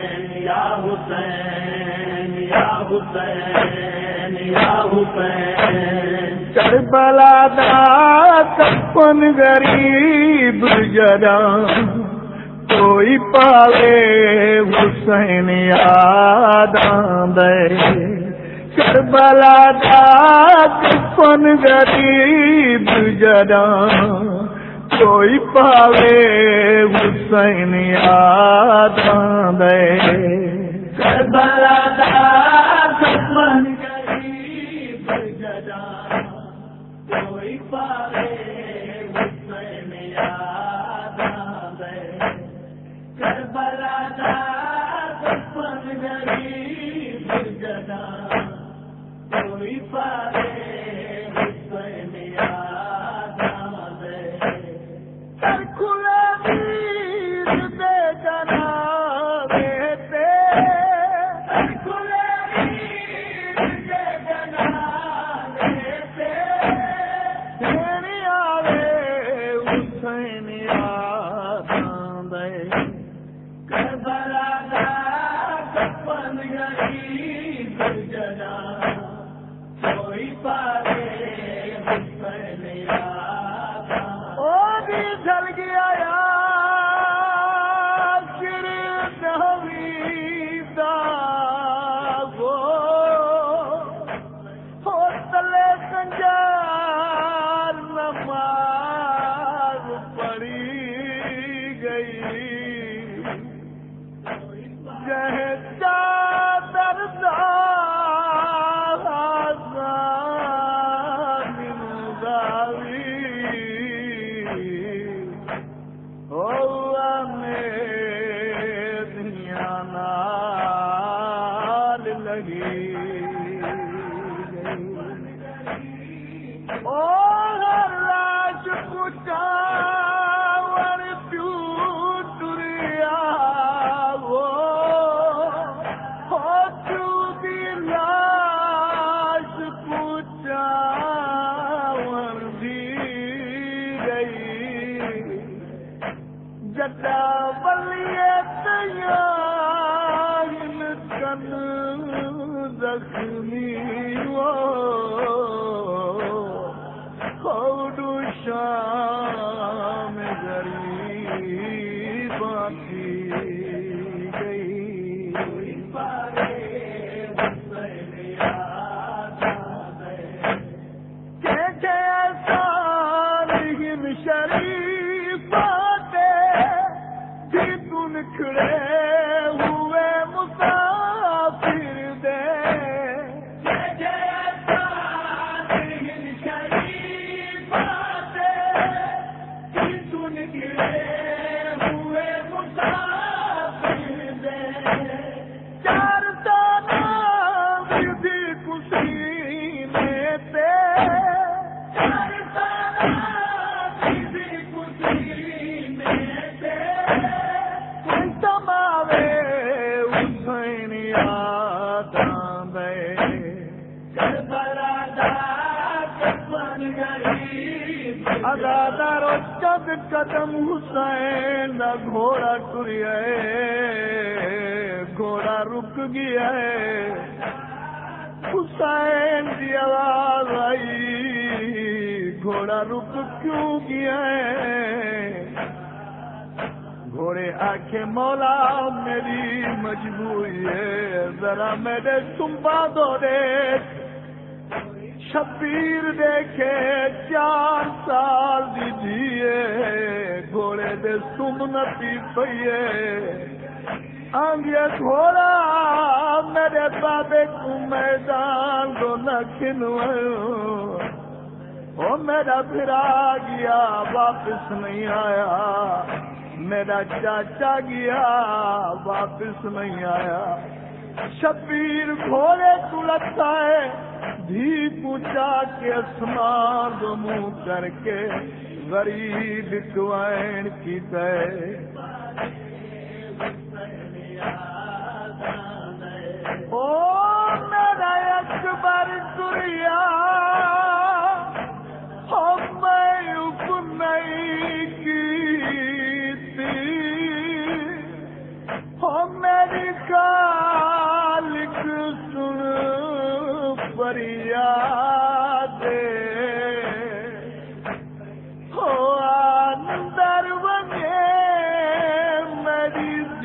یا حسین یا حسین یا حسین۔ کربلا دا کپن غریب جرا کوئی پاوے حسین یاد دے۔ کربلا دا کپن غریب جرا کوئی پاوے حسین یاد دے کربلا دا کفن حسین اور شریف آتے بھی تن کھڑے ادادارو چند قدم حسین دا گھوڑا ٹریا گھوڑا رک گیا۔ ہے حسین کی آواز آئی۔ گھوڑا رک کیوں گیا؟ ہے گھوڑے آنکھیں مولا میری مجبوری ہے۔ ذرا میرے سمپا دو دے شبیر دیکھے، چار سال دیجیے گھوڑے دے سمنتی پیے آنگے گھوڑا، میرے بابے کو میدان کو نہ کھنوائیو او میرا گیا، واپس نہیں آیا۔ میرا چاچا گیا، واپس نہیں آیا۔ شبیر گھوڑے کو لگتا ہے دھی پوچھا کے اسمان منہ کر کے غریب کوائن کی تے او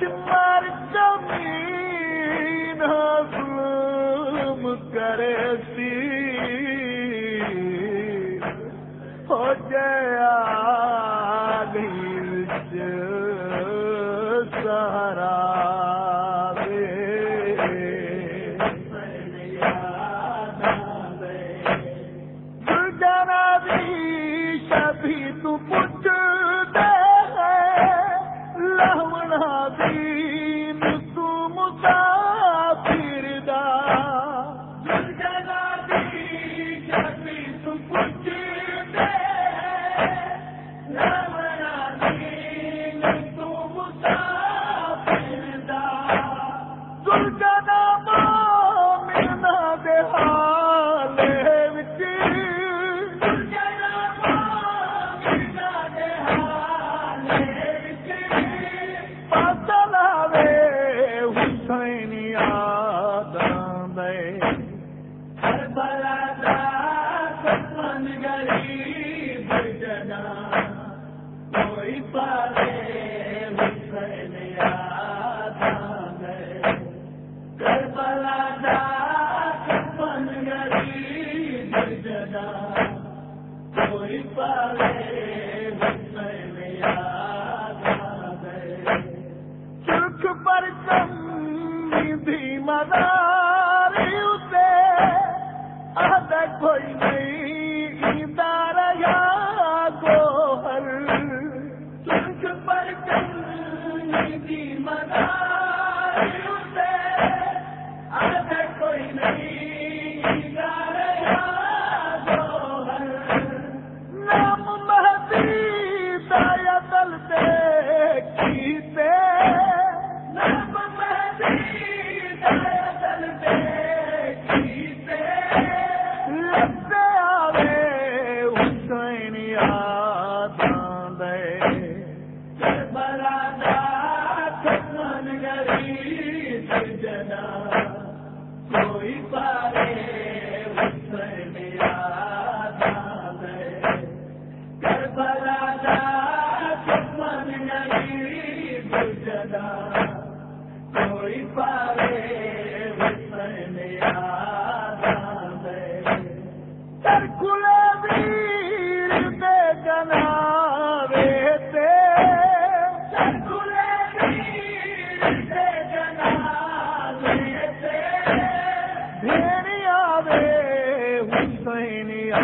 شمع بن گئی بجنا کوئی پاس کی مدار ٹھیک